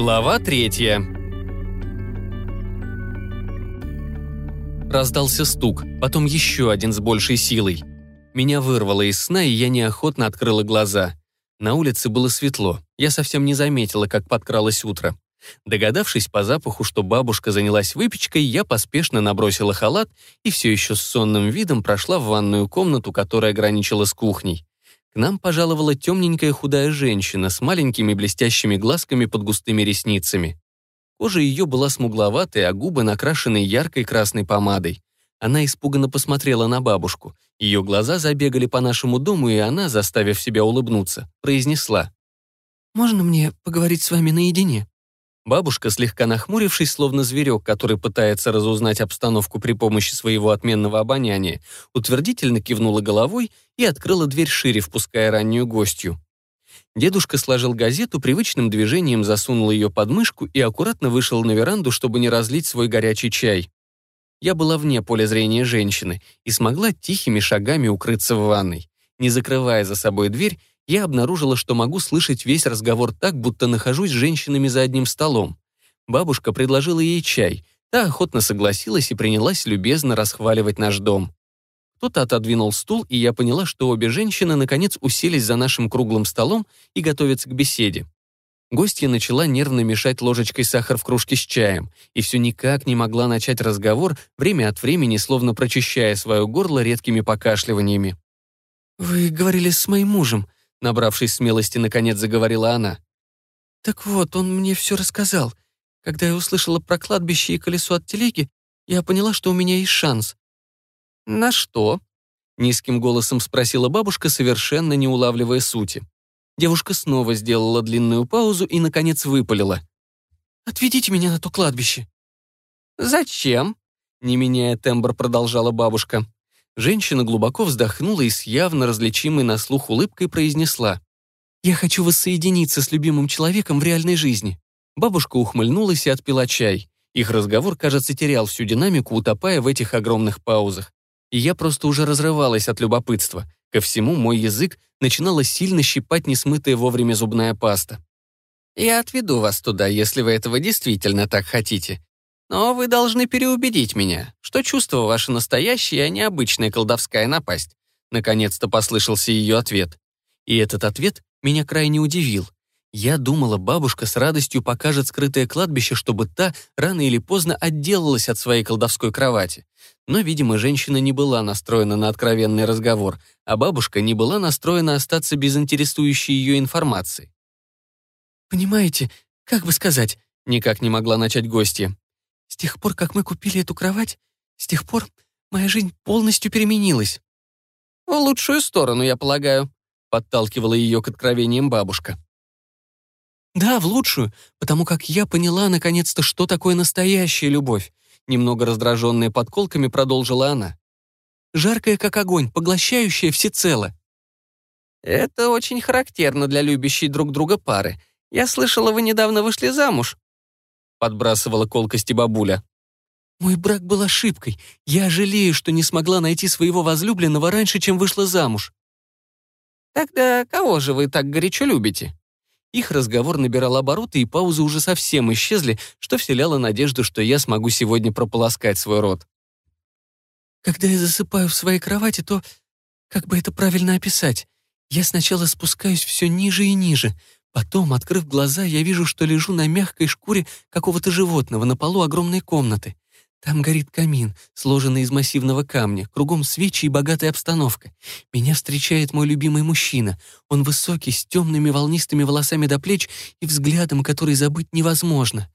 Глава третья. Раздался стук, потом еще один с большей силой. Меня вырвало из сна, и я неохотно открыла глаза. На улице было светло. Я совсем не заметила, как подкралось утро. Догадавшись по запаху, что бабушка занялась выпечкой, я поспешно набросила халат и все еще с сонным видом прошла в ванную комнату, которая граничила с кухней. К нам пожаловала темненькая худая женщина с маленькими блестящими глазками под густыми ресницами. Кожа ее была смугловатой, а губы накрашены яркой красной помадой. Она испуганно посмотрела на бабушку. Ее глаза забегали по нашему дому, и она, заставив себя улыбнуться, произнесла. «Можно мне поговорить с вами наедине?» Бабушка, слегка нахмурившись, словно зверек, который пытается разузнать обстановку при помощи своего отменного обоняния, утвердительно кивнула головой и открыла дверь шире, впуская раннюю гостью. Дедушка сложил газету, привычным движением засунул ее под мышку и аккуратно вышел на веранду, чтобы не разлить свой горячий чай. Я была вне поля зрения женщины и смогла тихими шагами укрыться в ванной. Не закрывая за собой дверь, я обнаружила, что могу слышать весь разговор так, будто нахожусь с женщинами за одним столом. Бабушка предложила ей чай. Та охотно согласилась и принялась любезно расхваливать наш дом. Кто-то отодвинул стул, и я поняла, что обе женщины наконец уселись за нашим круглым столом и готовятся к беседе. Гостья начала нервно мешать ложечкой сахар в кружке с чаем, и все никак не могла начать разговор, время от времени словно прочищая свое горло редкими покашливаниями. «Вы говорили с моим мужем», Набравшись смелости, наконец заговорила она. «Так вот, он мне все рассказал. Когда я услышала про кладбище и колесо от телеги, я поняла, что у меня есть шанс». «На что?» — низким голосом спросила бабушка, совершенно не улавливая сути. Девушка снова сделала длинную паузу и, наконец, выпалила. «Отведите меня на то кладбище». «Зачем?» — не меняя тембр, продолжала бабушка. Женщина глубоко вздохнула и с явно различимой на слух улыбкой произнесла. «Я хочу воссоединиться с любимым человеком в реальной жизни». Бабушка ухмыльнулась и отпила чай. Их разговор, кажется, терял всю динамику, утопая в этих огромных паузах. И я просто уже разрывалась от любопытства. Ко всему мой язык начинала сильно щипать несмытая вовремя зубная паста. «Я отведу вас туда, если вы этого действительно так хотите. Но вы должны переубедить меня, что чувство ваше настоящее, а не обычная колдовская напасть. Наконец-то послышался ее ответ. И этот ответ меня крайне удивил. Я думала, бабушка с радостью покажет скрытое кладбище, чтобы та рано или поздно отделалась от своей колдовской кровати. Но, видимо, женщина не была настроена на откровенный разговор, а бабушка не была настроена остаться без интересующей ее информации. «Понимаете, как бы сказать?» — никак не могла начать гостья. С тех пор, как мы купили эту кровать, с тех пор моя жизнь полностью переменилась». «В лучшую сторону, я полагаю», — подталкивала ее к откровениям бабушка. «Да, в лучшую, потому как я поняла, наконец-то, что такое настоящая любовь», немного раздраженная подколками продолжила она. «Жаркая, как огонь, поглощающая всецело». «Это очень характерно для любящей друг друга пары. Я слышала, вы недавно вышли замуж подбрасывала колкости бабуля. «Мой брак был ошибкой. Я жалею, что не смогла найти своего возлюбленного раньше, чем вышла замуж». «Тогда кого же вы так горячо любите?» Их разговор набирал обороты, и паузы уже совсем исчезли, что вселяло надежду, что я смогу сегодня прополоскать свой рот. «Когда я засыпаю в своей кровати, то... Как бы это правильно описать? Я сначала спускаюсь все ниже и ниже, Потом, открыв глаза, я вижу, что лежу на мягкой шкуре какого-то животного на полу огромной комнаты. Там горит камин, сложенный из массивного камня, кругом свечи и богатая обстановка. Меня встречает мой любимый мужчина. Он высокий, с темными волнистыми волосами до плеч и взглядом, который забыть невозможно.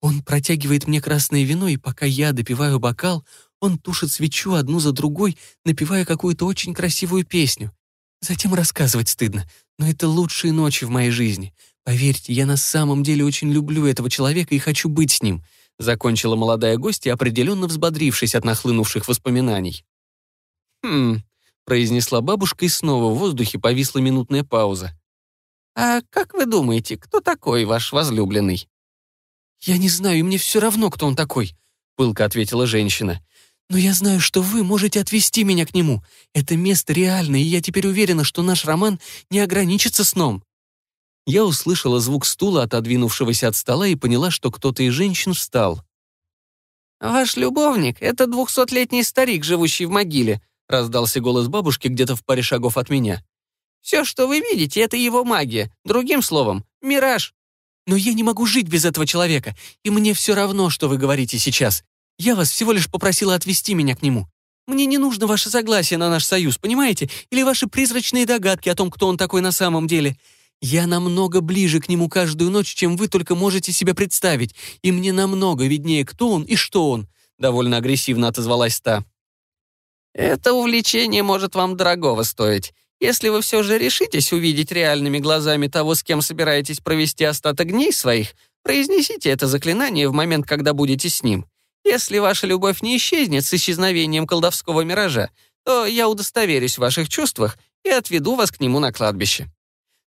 Он протягивает мне красное вино, и пока я допиваю бокал, он тушит свечу одну за другой, напевая какую-то очень красивую песню. Затем рассказывать стыдно, но это лучшие ночи в моей жизни. Поверьте, я на самом деле очень люблю этого человека и хочу быть с ним», закончила молодая гостья, определенно взбодрившись от нахлынувших воспоминаний. «Хм», произнесла бабушка, и снова в воздухе повисла минутная пауза. «А как вы думаете, кто такой ваш возлюбленный?» «Я не знаю, и мне все равно, кто он такой», пылко ответила женщина. Но я знаю, что вы можете отвести меня к нему. Это место реально, и я теперь уверена, что наш роман не ограничится сном». Я услышала звук стула, отодвинувшегося от стола, и поняла, что кто-то из женщин встал. «Ваш любовник — это двухсотлетний старик, живущий в могиле», раздался голос бабушки где-то в паре шагов от меня. «Все, что вы видите, это его магия. Другим словом, мираж». «Но я не могу жить без этого человека, и мне все равно, что вы говорите сейчас. Я вас всего лишь попросила отвести меня к нему. Мне не нужно ваше согласие на наш союз, понимаете? Или ваши призрачные догадки о том, кто он такой на самом деле. Я намного ближе к нему каждую ночь, чем вы только можете себе представить, и мне намного виднее, кто он и что он», — довольно агрессивно отозвалась та. «Это увлечение может вам дорогого стоить. Если вы все же решитесь увидеть реальными глазами того, с кем собираетесь провести остаток дней своих, произнесите это заклинание в момент, когда будете с ним. Если ваша любовь не исчезнет с исчезновением колдовского миража, то я удостоверюсь в ваших чувствах и отведу вас к нему на кладбище».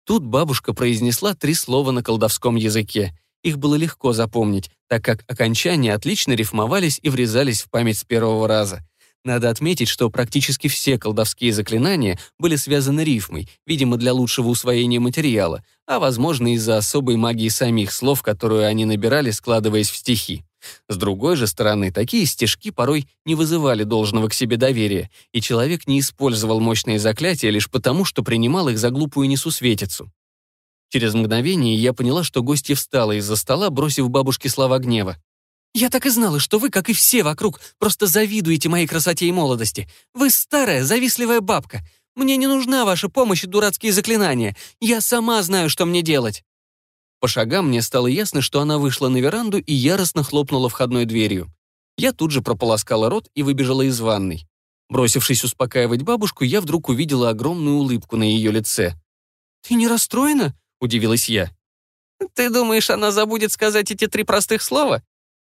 Тут бабушка произнесла три слова на колдовском языке. Их было легко запомнить, так как окончания отлично рифмовались и врезались в память с первого раза. Надо отметить, что практически все колдовские заклинания были связаны рифмой, видимо, для лучшего усвоения материала, а, возможно, из-за особой магии самих слов, которую они набирали, складываясь в стихи. С другой же стороны, такие стежки порой не вызывали должного к себе доверия, и человек не использовал мощные заклятия лишь потому, что принимал их за глупую несусветицу. Через мгновение я поняла, что гостья встала из-за стола, бросив бабушке слова гнева. «Я так и знала, что вы, как и все вокруг, просто завидуете моей красоте и молодости. Вы старая, завистливая бабка. Мне не нужна ваша помощь и дурацкие заклинания. Я сама знаю, что мне делать». По шагам мне стало ясно, что она вышла на веранду и яростно хлопнула входной дверью. Я тут же прополоскала рот и выбежала из ванной. Бросившись успокаивать бабушку, я вдруг увидела огромную улыбку на ее лице. «Ты не расстроена?» — удивилась я. «Ты думаешь, она забудет сказать эти три простых слова?»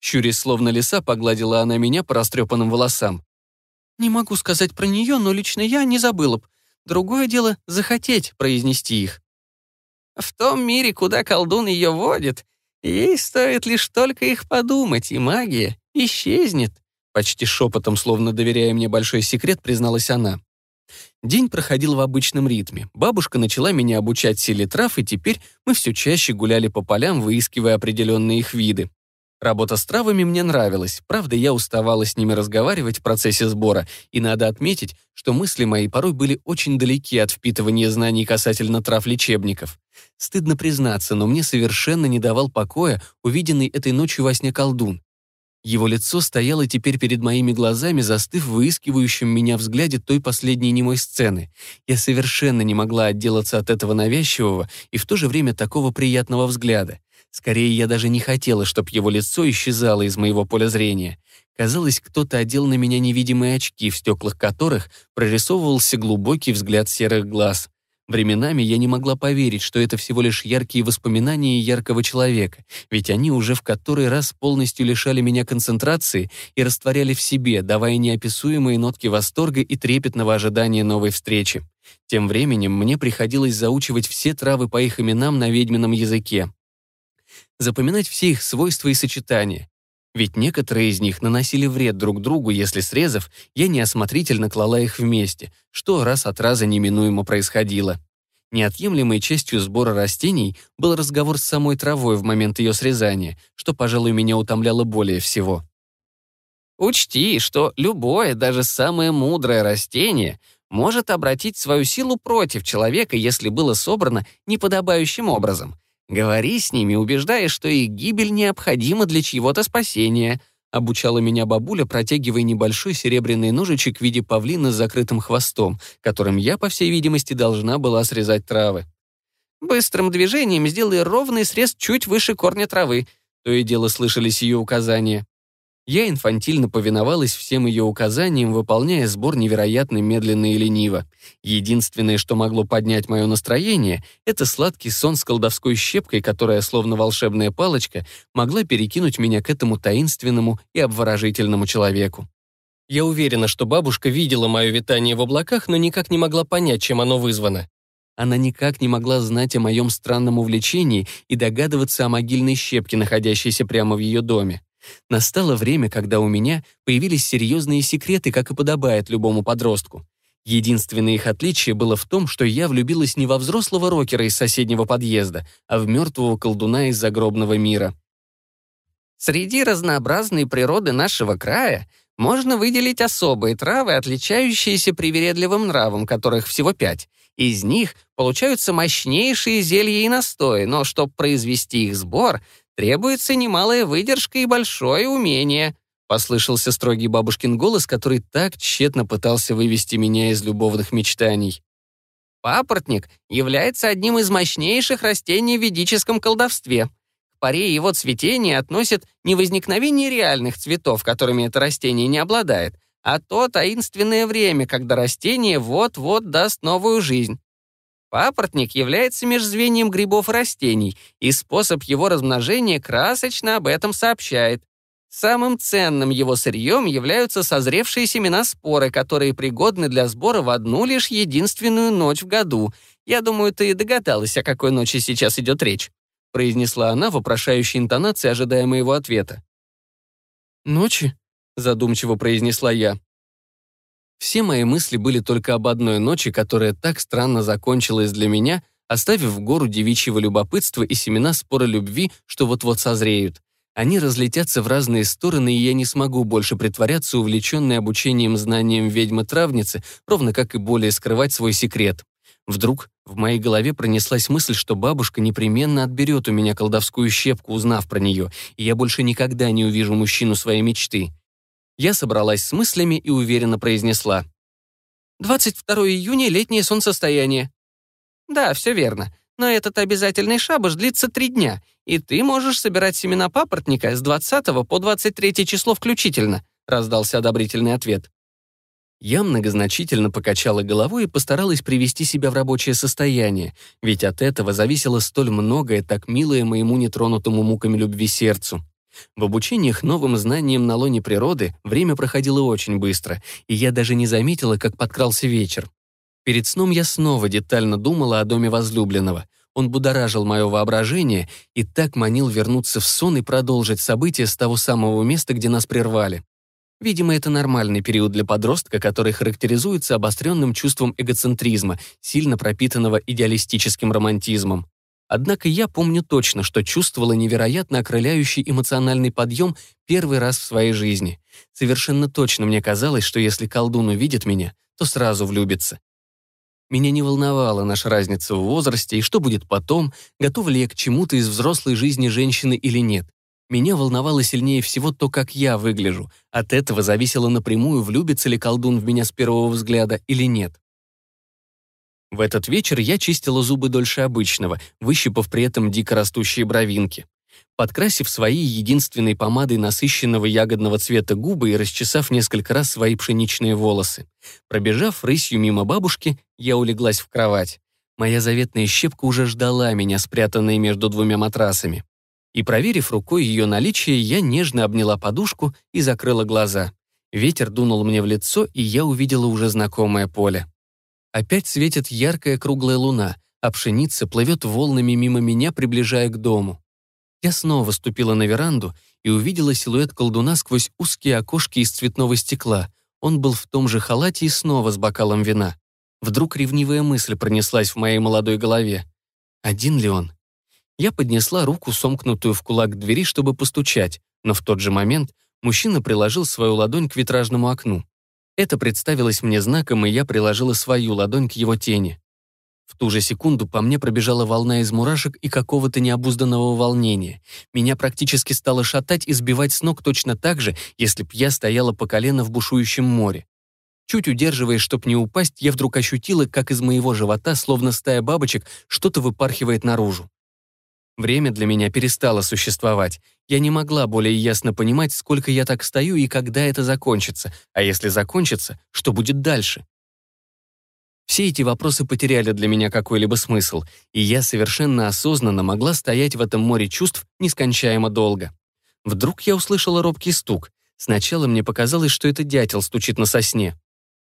Щурясь словно лиса, погладила она меня по растрепанным волосам. «Не могу сказать про нее, но лично я не забыла б. Другое дело — захотеть произнести их. В том мире, куда колдун ее водит, ей стоит лишь только их подумать, и магия исчезнет. Почти шепотом, словно доверяя мне большой секрет, призналась она. День проходил в обычном ритме. Бабушка начала меня обучать силе трав, и теперь мы все чаще гуляли по полям, выискивая определенные их виды. Работа с травами мне нравилась, правда, я уставала с ними разговаривать в процессе сбора, и надо отметить, что мысли мои порой были очень далеки от впитывания знаний касательно трав лечебников. Стыдно признаться, но мне совершенно не давал покоя увиденный этой ночью во сне колдун. Его лицо стояло теперь перед моими глазами, застыв в выискивающем меня взгляде той последней немой сцены. Я совершенно не могла отделаться от этого навязчивого и в то же время такого приятного взгляда. Скорее, я даже не хотела, чтобы его лицо исчезало из моего поля зрения. Казалось, кто-то одел на меня невидимые очки, в стеклах которых прорисовывался глубокий взгляд серых глаз. Временами я не могла поверить, что это всего лишь яркие воспоминания яркого человека, ведь они уже в который раз полностью лишали меня концентрации и растворяли в себе, давая неописуемые нотки восторга и трепетного ожидания новой встречи. Тем временем мне приходилось заучивать все травы по их именам на ведьмином языке запоминать все их свойства и сочетания. Ведь некоторые из них наносили вред друг другу, если срезав, я неосмотрительно клала их вместе, что раз от раза неминуемо происходило. Неотъемлемой частью сбора растений был разговор с самой травой в момент ее срезания, что, пожалуй, меня утомляло более всего. Учти, что любое, даже самое мудрое растение может обратить свою силу против человека, если было собрано неподобающим образом — Говори с ними, убеждая, что их гибель необходима для чьего-то спасения», обучала меня бабуля, протягивая небольшой серебряный ножичек в виде павлина с закрытым хвостом, которым я, по всей видимости, должна была срезать травы. «Быстрым движением сделай ровный срез чуть выше корня травы», то и дело слышались ее указания. Я инфантильно повиновалась всем ее указаниям, выполняя сбор невероятно медленно и лениво. Единственное, что могло поднять мое настроение, это сладкий сон с колдовской щепкой, которая, словно волшебная палочка, могла перекинуть меня к этому таинственному и обворожительному человеку. Я уверена, что бабушка видела мое витание в облаках, но никак не могла понять, чем оно вызвано. Она никак не могла знать о моем странном увлечении и догадываться о могильной щепке, находящейся прямо в ее доме. Настало время, когда у меня появились серьезные секреты, как и подобает любому подростку. Единственное их отличие было в том, что я влюбилась не во взрослого рокера из соседнего подъезда, а в мертвого колдуна из загробного мира. Среди разнообразной природы нашего края можно выделить особые травы, отличающиеся привередливым нравом, которых всего пять. Из них получаются мощнейшие зелья и настои, но чтобы произвести их сбор, требуется немалая выдержка и большое умение. Послышался строгий бабушкин голос, который так тщетно пытался вывести меня из любовных мечтаний. Папоротник является одним из мощнейших растений в ведическом колдовстве. К паре его цветения относят не возникновение реальных цветов, которыми это растение не обладает, а то таинственное время, когда растение вот-вот даст новую жизнь. Папоротник является межзвеньем грибов и растений, и способ его размножения красочно об этом сообщает. Самым ценным его сырьем являются созревшие семена споры, которые пригодны для сбора в одну лишь единственную ночь в году. Я думаю, ты догадалась, о какой ночи сейчас идет речь», произнесла она вопрошающей интонацией, ожидая моего ответа. «Ночи?» — задумчиво произнесла я. Все мои мысли были только об одной ночи, которая так странно закончилась для меня, оставив в гору девичьего любопытства и семена спора любви, что вот-вот созреют. Они разлетятся в разные стороны, и я не смогу больше притворяться увлеченной обучением знанием ведьмы-травницы, ровно как и более скрывать свой секрет. Вдруг в моей голове пронеслась мысль, что бабушка непременно отберет у меня колдовскую щепку, узнав про нее, и я больше никогда не увижу мужчину своей мечты. Я собралась с мыслями и уверенно произнесла. «22 июня — летнее солнцестояние». «Да, все верно. Но этот обязательный шабаш длится три дня, и ты можешь собирать семена папоротника с 20 по 23 число включительно», раздался одобрительный ответ. Я многозначительно покачала головой и постаралась привести себя в рабочее состояние, ведь от этого зависело столь многое, так милое моему нетронутому муками любви сердцу. В обучениях новым знаниям на лоне природы время проходило очень быстро, и я даже не заметила, как подкрался вечер. Перед сном я снова детально думала о доме возлюбленного. Он будоражил мое воображение и так манил вернуться в сон и продолжить события с того самого места, где нас прервали. Видимо, это нормальный период для подростка, который характеризуется обостренным чувством эгоцентризма, сильно пропитанного идеалистическим романтизмом. Однако я помню точно, что чувствовала невероятно окрыляющий эмоциональный подъем первый раз в своей жизни. Совершенно точно мне казалось, что если колдун увидит меня, то сразу влюбится. Меня не волновала наша разница в возрасте и что будет потом, готова ли я к чему-то из взрослой жизни женщины или нет. Меня волновало сильнее всего то, как я выгляжу. От этого зависело напрямую, влюбится ли колдун в меня с первого взгляда или нет. В этот вечер я чистила зубы дольше обычного, выщипав при этом дико растущие бровинки. Подкрасив своей единственной помадой насыщенного ягодного цвета губы и расчесав несколько раз свои пшеничные волосы. Пробежав рысью мимо бабушки, я улеглась в кровать. Моя заветная щепка уже ждала меня, спрятанная между двумя матрасами. И, проверив рукой ее наличие, я нежно обняла подушку и закрыла глаза. Ветер дунул мне в лицо, и я увидела уже знакомое поле. Опять светит яркая круглая луна, а пшеница плывет волнами мимо меня, приближая к дому. Я снова ступила на веранду и увидела силуэт колдуна сквозь узкие окошки из цветного стекла. Он был в том же халате и снова с бокалом вина. Вдруг ревнивая мысль пронеслась в моей молодой голове. Один ли он? Я поднесла руку, сомкнутую в кулак к двери, чтобы постучать, но в тот же момент мужчина приложил свою ладонь к витражному окну. Это представилось мне знаком, и я приложила свою ладонь к его тени. В ту же секунду по мне пробежала волна из мурашек и какого-то необузданного волнения. Меня практически стало шатать и сбивать с ног точно так же, если б я стояла по колено в бушующем море. Чуть удерживаясь, чтоб не упасть, я вдруг ощутила, как из моего живота, словно стая бабочек, что-то выпархивает наружу. Время для меня перестало существовать. Я не могла более ясно понимать, сколько я так стою и когда это закончится, а если закончится, что будет дальше. Все эти вопросы потеряли для меня какой-либо смысл, и я совершенно осознанно могла стоять в этом море чувств нескончаемо долго. Вдруг я услышала робкий стук. Сначала мне показалось, что это дятел стучит на сосне.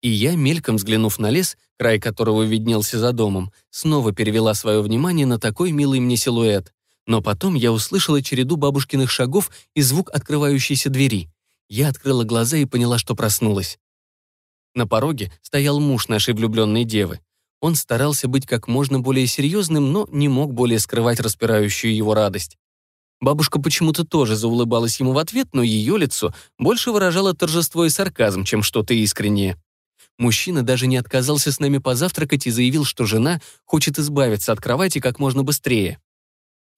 И я, мельком взглянув на лес, край которого виднелся за домом, снова перевела свое внимание на такой милый мне силуэт. Но потом я услышала череду бабушкиных шагов и звук открывающейся двери. Я открыла глаза и поняла, что проснулась. На пороге стоял муж нашей влюбленной девы. Он старался быть как можно более серьезным, но не мог более скрывать распирающую его радость. Бабушка почему-то тоже заулыбалась ему в ответ, но ее лицо больше выражало торжество и сарказм, чем что-то искреннее. Мужчина даже не отказался с нами позавтракать и заявил, что жена хочет избавиться от кровати как можно быстрее.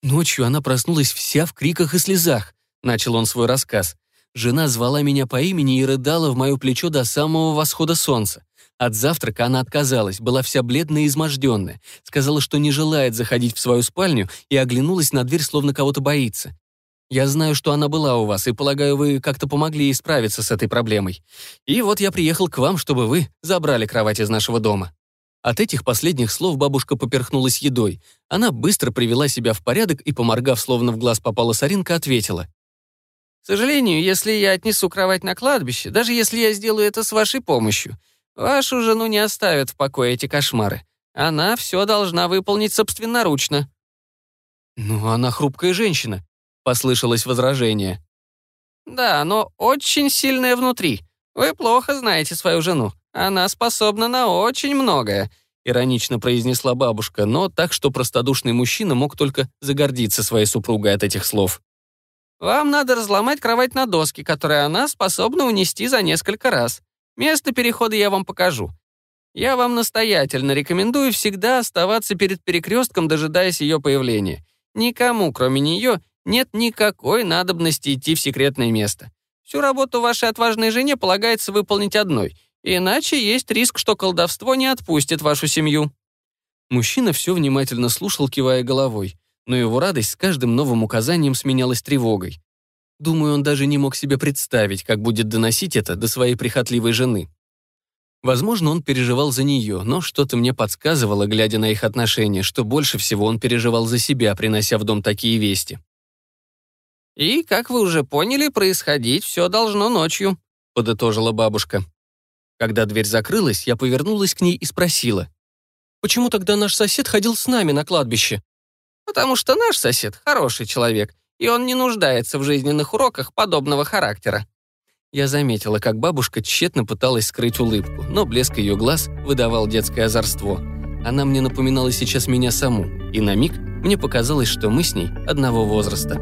Ночью она проснулась вся в криках и слезах, начал он свой рассказ. Жена звала меня по имени и рыдала в мое плечо до самого восхода солнца. От завтрака она отказалась, была вся бледная и изможденная. Сказала, что не желает заходить в свою спальню и оглянулась на дверь, словно кого-то боится. Я знаю, что она была у вас, и полагаю, вы как-то помогли ей справиться с этой проблемой. И вот я приехал к вам, чтобы вы забрали кровать из нашего дома». От этих последних слов бабушка поперхнулась едой. Она быстро привела себя в порядок и, поморгав, словно в глаз попала соринка, ответила. «К сожалению, если я отнесу кровать на кладбище, даже если я сделаю это с вашей помощью, Вашу жену не оставят в покое эти кошмары. Она все должна выполнить собственноручно». «Ну, она хрупкая женщина», — послышалось возражение. «Да, но очень сильная внутри. Вы плохо знаете свою жену. Она способна на очень многое», — иронично произнесла бабушка, но так, что простодушный мужчина мог только загордиться своей супругой от этих слов. «Вам надо разломать кровать на доски, которые она способна унести за несколько раз. Место перехода я вам покажу. Я вам настоятельно рекомендую всегда оставаться перед перекрестком, дожидаясь ее появления. Никому, кроме нее, нет никакой надобности идти в секретное место. Всю работу вашей отважной жене полагается выполнить одной, иначе есть риск, что колдовство не отпустит вашу семью». Мужчина все внимательно слушал, кивая головой, но его радость с каждым новым указанием сменялась тревогой. Думаю, он даже не мог себе представить, как будет доносить это до своей прихотливой жены. Возможно, он переживал за нее, но что-то мне подсказывало, глядя на их отношения, что больше всего он переживал за себя, принося в дом такие вести. «И, как вы уже поняли, происходить все должно ночью», — подытожила бабушка. Когда дверь закрылась, я повернулась к ней и спросила. «Почему тогда наш сосед ходил с нами на кладбище?» «Потому что наш сосед хороший человек и он не нуждается в жизненных уроках подобного характера. Я заметила, как бабушка тщетно пыталась скрыть улыбку, но блеск ее глаз выдавал детское озорство. Она мне напоминала сейчас меня саму, и на миг мне показалось, что мы с ней одного возраста.